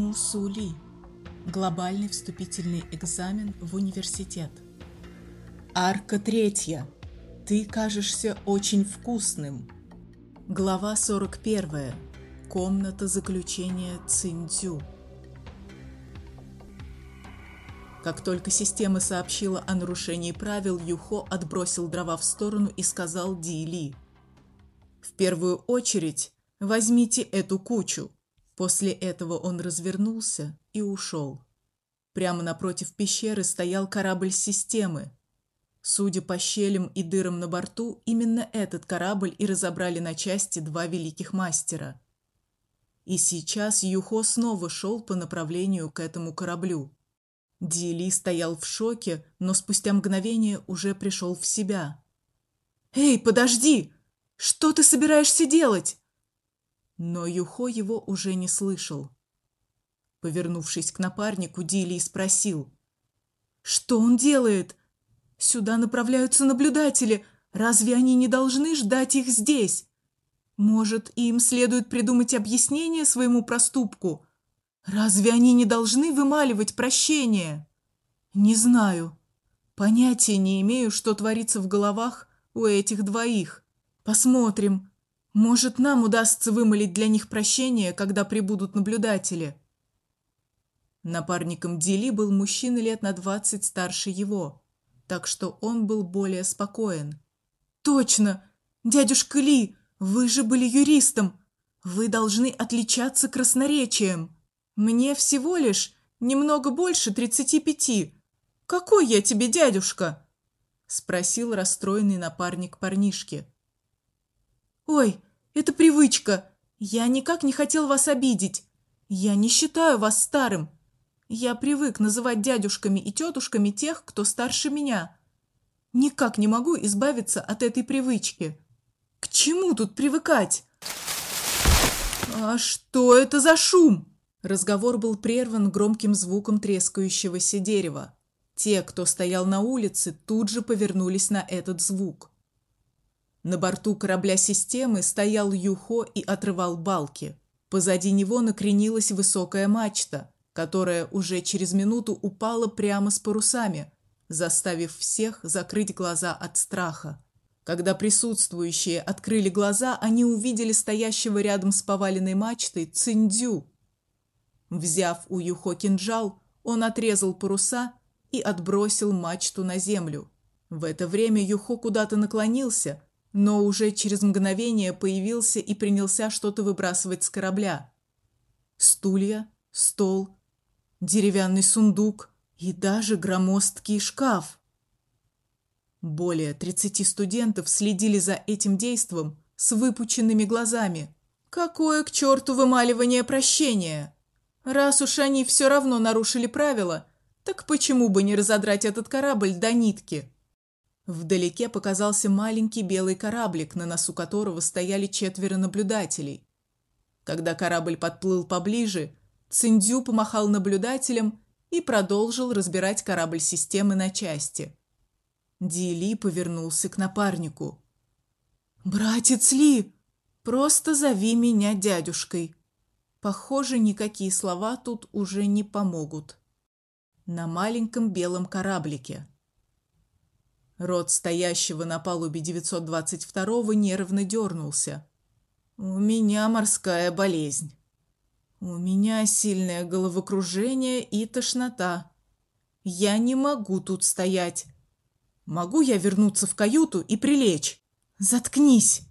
Мусули. Глобальный вступительный экзамен в университет. Арка третья. Ты кажешься очень вкусным. Глава 41. Комната заключения Циндзю. Как только система сообщила о нарушении правил, Юхо отбросил дрова в сторону и сказал Ди Ли: "В первую очередь возьмите эту кучу". После этого он развернулся и ушел. Прямо напротив пещеры стоял корабль системы. Судя по щелям и дырам на борту, именно этот корабль и разобрали на части два великих мастера. И сейчас Юхо снова шел по направлению к этому кораблю. Дили стоял в шоке, но спустя мгновение уже пришел в себя. Эй, подожди! Что ты собираешься делать? Но Юхо его уже не слышал. Повернувшись к напарнику, Дили спросил: "Что он делает? Сюда направляются наблюдатели. Разве они не должны ждать их здесь? Может, им следует придумать объяснение своему проступку? Разве они не должны вымаливать прощение? Не знаю. Понятия не имею, что творится в головах у этих двоих. Посмотрим, может, нам удастся вымолить для них прощение, когда прибудут наблюдатели. Напарником Дили был мужчина лет на двадцать старше его, так что он был более спокоен. Точно, дядюшка Ли, вы же были юристом. Вы должны отличаться красноречием. Мне всего лишь немного больше тридцати пяти. Какой я тебе дядюшка? спросил расстроенный напарник парнишки. Ой, это привычка. Я никак не хотел вас обидеть. Я не считаю вас старым. Я привык называть дядюшками и тетушками тех, кто старше меня. Никак не могу избавиться от этой привычки. К чему тут привыкать? А что это за шум? Разговор был прерван громким звуком трескающегося дерева. Те, кто стоял на улице, тут же повернулись на этот звук. На борту корабля системы стоял Юхо и отрывал балки. Позади него накренилась высокая мачта, которая уже через минуту упала прямо с парусами, заставив всех закрыть глаза от страха. Когда присутствующие открыли глаза, они увидели стоящего рядом с поваленной мачтой Циндю. Взяв у Юхо кинжал, он отрезал паруса и отбросил мачту на землю. В это время Юхо куда-то наклонился, но уже через мгновение появился и принялся что-то выбрасывать с корабля. Стулья, стол, деревянный сундук и даже громоздкий шкаф. Более тридцати студентов следили за этим действом с выпученными глазами. Какое к черту вымаливание прощения? Раз уж они все равно нарушили правила, так почему бы не разодрать этот корабль до нитки? Вдалеке показался маленький белый кораблик, на носу которого стояли четверо наблюдателей. Когда корабль подплыл поближе, Циндю помахал наблюдателям и продолжил разбирать корабль системы на части. Дили повернулся к напарнику. Братец Ли, просто зови меня дядюшкой. Похоже, никакие слова тут уже не помогут. На маленьком белом кораблике Рот стоящего на палубе 922-го нервно дернулся. У меня морская болезнь. У меня сильное головокружение и тошнота. Я не могу тут стоять. Могу я вернуться в каюту и прилечь? Заткнись,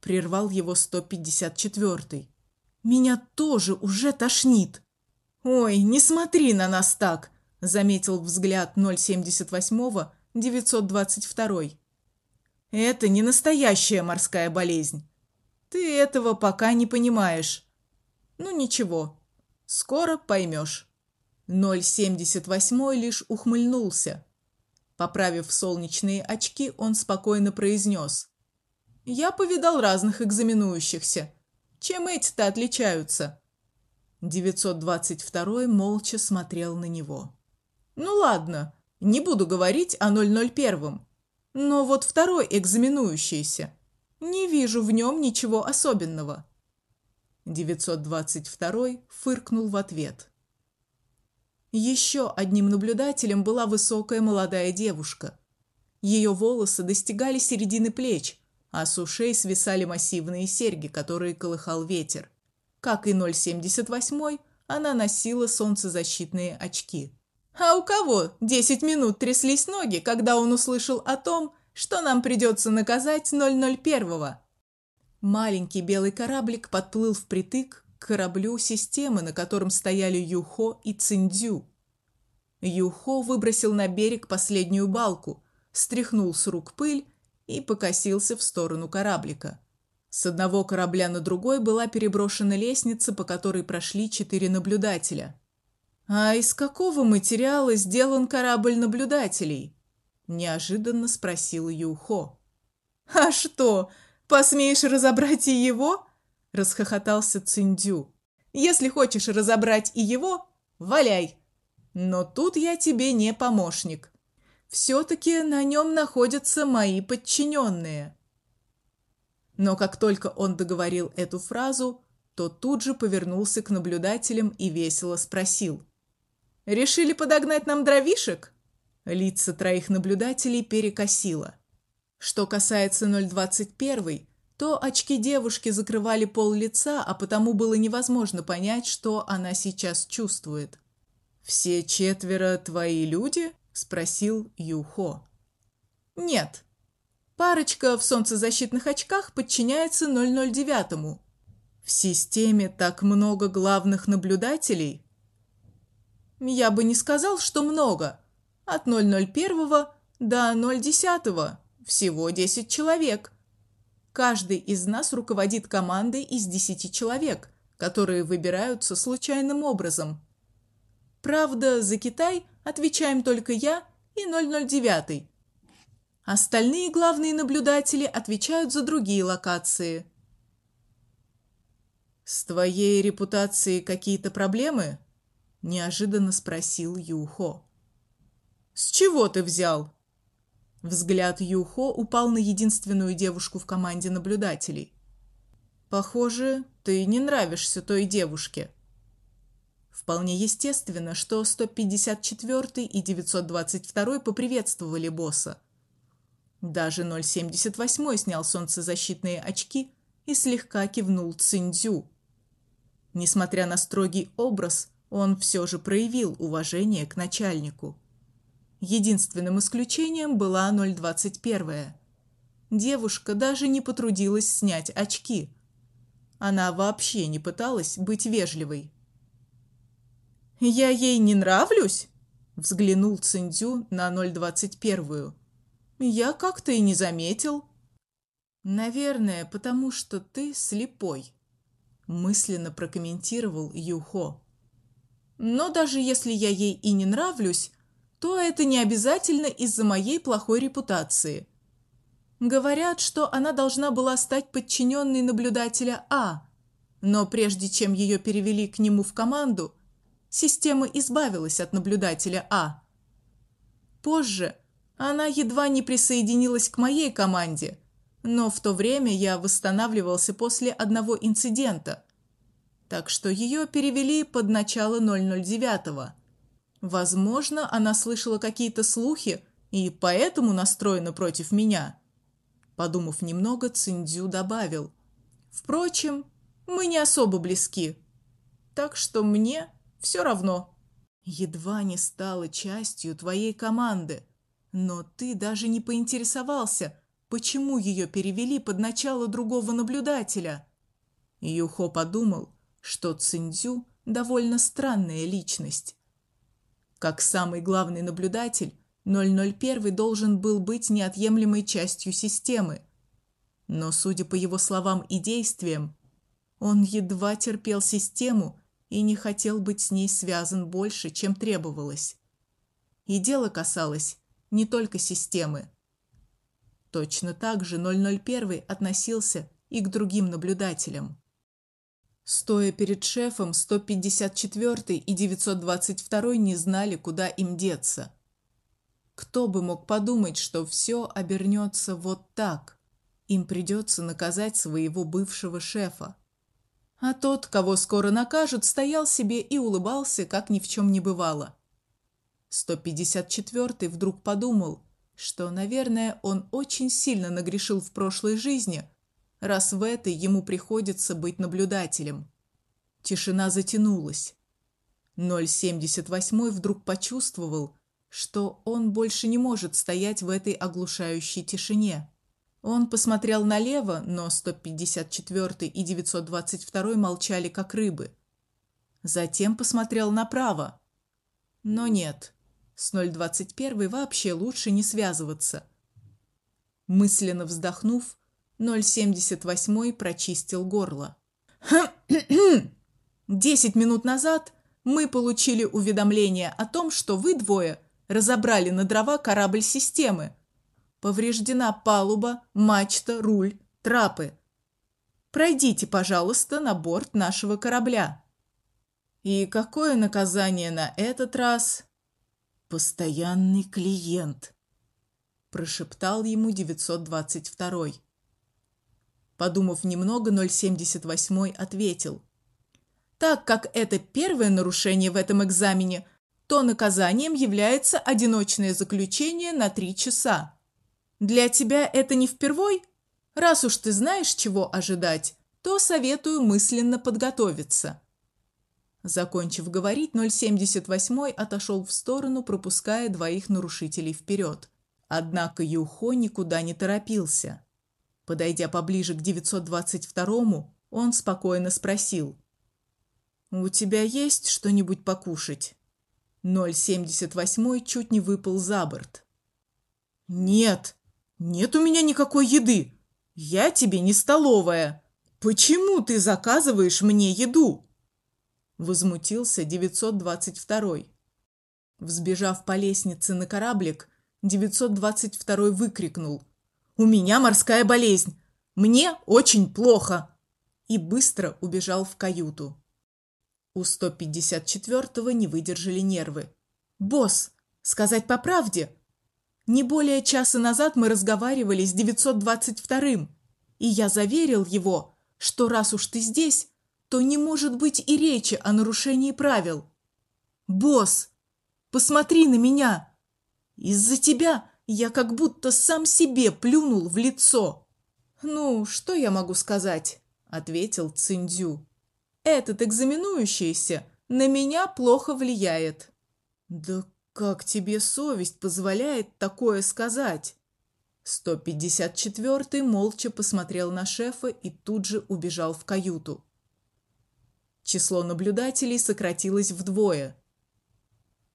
прервал его 154-й. Меня тоже уже тошнит. Ой, не смотри на нас так, заметил взгляд 078-го 922. Это не настоящая морская болезнь. Ты этого пока не понимаешь. Ну ничего. Скоро поймешь. 078 лишь ухмыльнулся. Поправив солнечные очки, он спокойно произнес: "Я повидал разных экзаменующихся. Чем эти-то отличаются?" 922 молча смотрел на него. "Ну ладно, не буду говорить о 001. Но вот второй экзаменующийся. Не вижу в нем ничего особенного. 922 фыркнул в ответ. Еще одним наблюдателем была высокая молодая девушка. Ее волосы достигали середины плеч, а с ушей свисали массивные серьги, которые колыхал ветер. Как и 078, она носила солнцезащитные очки. А у кого 10 минут тряслись ноги, когда он услышал о том, что нам придется наказать 001-го? Маленький белый кораблик подплыл впритык к кораблю системы, на котором стояли Юхо и Циндзю. Юхо выбросил на берег последнюю балку, стряхнул с рук пыль и покосился в сторону кораблика. С одного корабля на другой была переброшена лестница, по которой прошли четыре наблюдателя. А из какого материала сделан корабль наблюдателей? неожиданно спросил Юхо. А что, посмеешь разобрать и его? расхохотался Циндю. Если хочешь разобрать и его, валяй. Но тут я тебе не помощник. все таки на нем находятся мои подчиненные. Но как только он договорил эту фразу, то тут же повернулся к наблюдателям и весело спросил: "Решили подогнать нам дровишек?" Лица троих наблюдателей перекосило. Что касается 021, то очки девушки закрывали пол лица, а потому было невозможно понять, что она сейчас чувствует. Все четверо твои люди? спросил Юхо. Нет. Парочка в солнцезащитных очках подчиняется 009-му. В системе так много главных наблюдателей. Я бы не сказал, что много. От 001 до 010 всего 10 человек. Каждый из нас руководит командой из десяти человек, которые выбираются случайным образом. Правда, за Китай отвечаем только я и 009. Остальные главные наблюдатели отвечают за другие локации. С твоей репутацией какие-то проблемы? Неожиданно спросил Юхо. С чего ты взял? Взгляд Юхо упал на единственную девушку в команде наблюдателей. Похоже, ты не нравишься той девушке. Вполне естественно, что 154 и 922 поприветствовали босса. Даже 078 снял солнцезащитные очки и слегка кивнул Циндзю. Несмотря на строгий образ, он все же проявил уважение к начальнику. Единственным исключением была 021. Девушка даже не потрудилась снять очки. Она вообще не пыталась быть вежливой. Я ей не нравлюсь? взглянул Циндю на 021. Я как-то и не заметил. Наверное, потому что ты слепой, мысленно прокомментировал Юхо. Но даже если я ей и не нравлюсь, то это не обязательно из-за моей плохой репутации. Говорят, что она должна была стать подчиненной наблюдателя А, но прежде чем ее перевели к нему в команду, система избавилась от наблюдателя А. Позже она едва не присоединилась к моей команде, но в то время я восстанавливался после одного инцидента, так что ее перевели под начало 009-го. Возможно, она слышала какие-то слухи и поэтому настроена против меня. Подумав немного, Циндзю добавил: "Впрочем, мы не особо близки, так что мне все равно. Едва не стала частью твоей команды, но ты даже не поинтересовался, почему ее перевели под начало другого наблюдателя". Юхо подумал, что Циндзю довольно странная личность. Как самый главный наблюдатель, 001 должен был быть неотъемлемой частью системы. Но, судя по его словам и действиям, он едва терпел систему и не хотел быть с ней связан больше, чем требовалось. И дело касалось не только системы. Точно так же 001 относился и к другим наблюдателям. Стоя перед шефом, 154 и 922 не знали, куда им деться. Кто бы мог подумать, что все обернется вот так? Им придется наказать своего бывшего шефа. А тот, кого скоро накажут, стоял себе и улыбался, как ни в чем не бывало. 154 вдруг подумал, что, наверное, он очень сильно нагрешил в прошлой жизни, раз в этой ему приходится быть наблюдателем. Тишина затянулась. 078 вдруг почувствовал, что он больше не может стоять в этой оглушающей тишине. Он посмотрел налево, но 154 и 922 молчали как рыбы. Затем посмотрел направо. Но нет. С 021 вообще лучше не связываться. Мысленно вздохнув, 078 прочистил горло. Десять минут назад мы получили уведомление о том, что вы двое разобрали на дрова корабль системы. Повреждена палуба, мачта, руль, трапы. Пройдите, пожалуйста, на борт нашего корабля. И какое наказание на этот раз? Постоянный клиент, прошептал ему 922. Подумав немного, 078 ответил: так как это первое нарушение в этом экзамене, то наказанием является одиночное заключение на три часа. Для тебя это не впервой? Раз уж ты знаешь, чего ожидать, то советую мысленно подготовиться. Закончив говорить, 078 отошел в сторону, пропуская двоих нарушителей вперед. Однако Юхо никуда не торопился. Подойдя поближе к 922-му, он спокойно спросил: у тебя есть что-нибудь покушать? 078 чуть не выпал за борт. Нет. Нет у меня никакой еды. Я тебе не столовая. Почему ты заказываешь мне еду? возмутился 922. Взбежав по лестнице на кораблик, 922 выкрикнул: "У меня морская болезнь. Мне очень плохо!" и быстро убежал в каюту. У 154-го не выдержали нервы. Босс, сказать по правде, не более часа назад мы разговаривали с 922-м, и я заверил его, что раз уж ты здесь, то не может быть и речи о нарушении правил. Босс, посмотри на меня. Из-за тебя я как будто сам себе плюнул в лицо. Ну, что я могу сказать, ответил Циндзю. Этот экзаменующийся на меня плохо влияет. Да как тебе совесть позволяет такое сказать? 154-й молча посмотрел на шефа и тут же убежал в каюту. Число наблюдателей сократилось вдвое.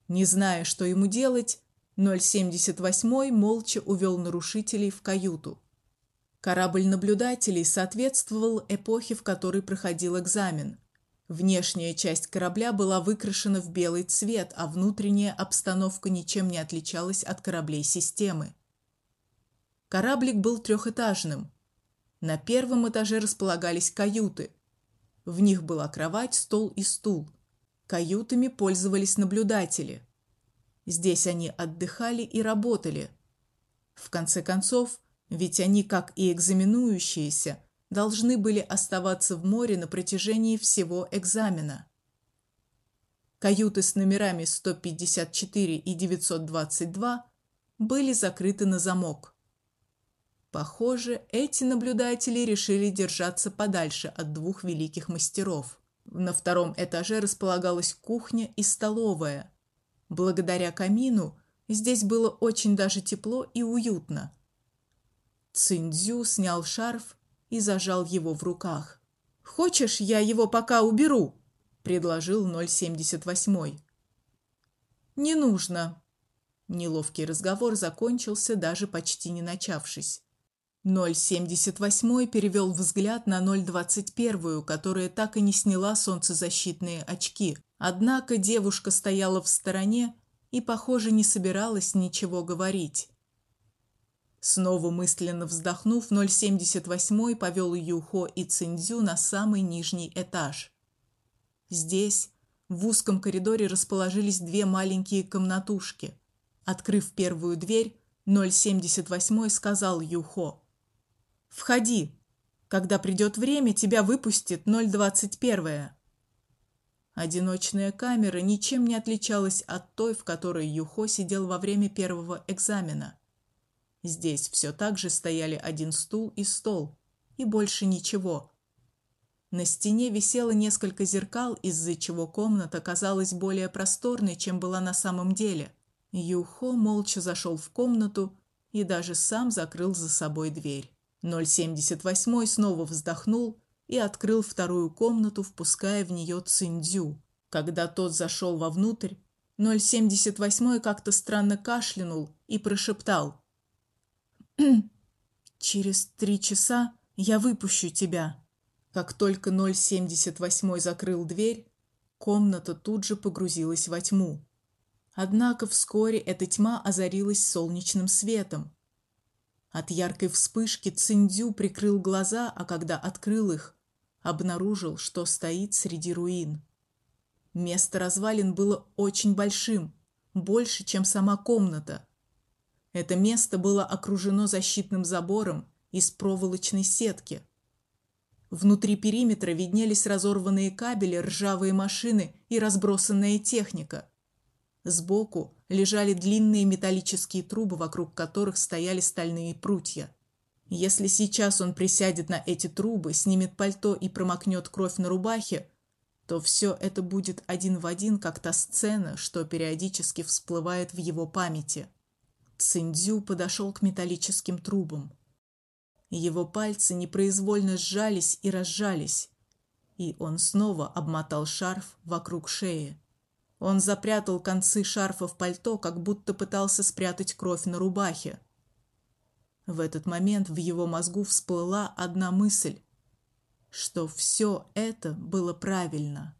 Не зная, что ему делать, 078-й молча увел нарушителей в каюту. Корабль наблюдателей соответствовал эпохе, в которой проходил экзамен. Внешняя часть корабля была выкрашена в белый цвет, а внутренняя обстановка ничем не отличалась от кораблей системы. Кораблик был трехэтажным. На первом этаже располагались каюты. В них была кровать, стол и стул. Каютами пользовались наблюдатели. Здесь они отдыхали и работали. В конце концов, ведь они, как и экзаменующиеся, должны были оставаться в море на протяжении всего экзамена. Каюты с номерами 154 и 922 были закрыты на замок. Похоже, эти наблюдатели решили держаться подальше от двух великих мастеров. На втором этаже располагалась кухня и столовая. Благодаря камину здесь было очень даже тепло и уютно. Циндзю снял шарф и зажал его в руках. Хочешь, я его пока уберу, предложил 078. Не нужно. Неловкий разговор закончился даже почти не начавшись. 078 перевел взгляд на 021, которая так и не сняла солнцезащитные очки. Однако девушка стояла в стороне и, похоже, не собиралась ничего говорить. Снова мысленно вздохнув, 078 повел Юхо и Циндзю на самый нижний этаж. Здесь, в узком коридоре расположились две маленькие комнатушки. Открыв первую дверь, 078 сказал Юхо: "Входи. Когда придет время, тебя выпустит 021. Одиночная камера ничем не отличалась от той, в которой Юхо сидел во время первого экзамена. Здесь все так же стояли один стул и стол, и больше ничего. На стене висело несколько зеркал, из-за чего комната казалась более просторной, чем была на самом деле. Юхо молча зашел в комнату и даже сам закрыл за собой дверь. 078 снова вздохнул и открыл вторую комнату, впуская в нее Циндзю. Когда тот зашел вовнутрь, 078 как-то странно кашлянул и прошептал: "Через три часа я выпущу тебя". Как только 078 закрыл дверь, комната тут же погрузилась во тьму. Однако вскоре эта тьма озарилась солнечным светом. От яркой вспышки Циндю прикрыл глаза, а когда открыл их, обнаружил, что стоит среди руин. Место развалин было очень большим, больше, чем сама комната. Это место было окружено защитным забором из проволочной сетки. Внутри периметра виднелись разорванные кабели, ржавые машины и разбросанная техника. Сбоку лежали длинные металлические трубы, вокруг которых стояли стальные прутья. Если сейчас он присядет на эти трубы, снимет пальто и промокнет кровь на рубахе, то все это будет один в один, как та сцена, что периодически всплывает в его памяти. Циндзю подошел к металлическим трубам. Его пальцы непроизвольно сжались и разжались, и он снова обмотал шарф вокруг шеи. Он запрятал концы шарфа в пальто, как будто пытался спрятать кровь на рубахе. В этот момент в его мозгу всплыла одна мысль, что все это было правильно.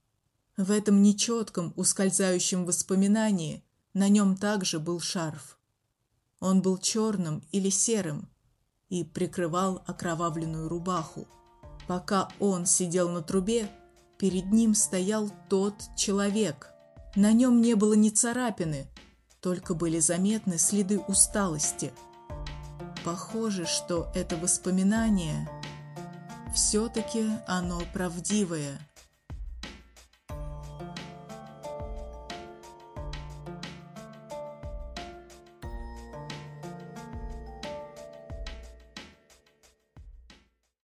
В этом нечетком, ускользающем воспоминании на нем также был шарф. Он был черным или серым, и прикрывал окровавленную рубаху. Пока он сидел на трубе, перед ним стоял тот человек. На нем не было ни царапины, только были заметны следы усталости. Похоже, что это воспоминание все таки оно правдивое.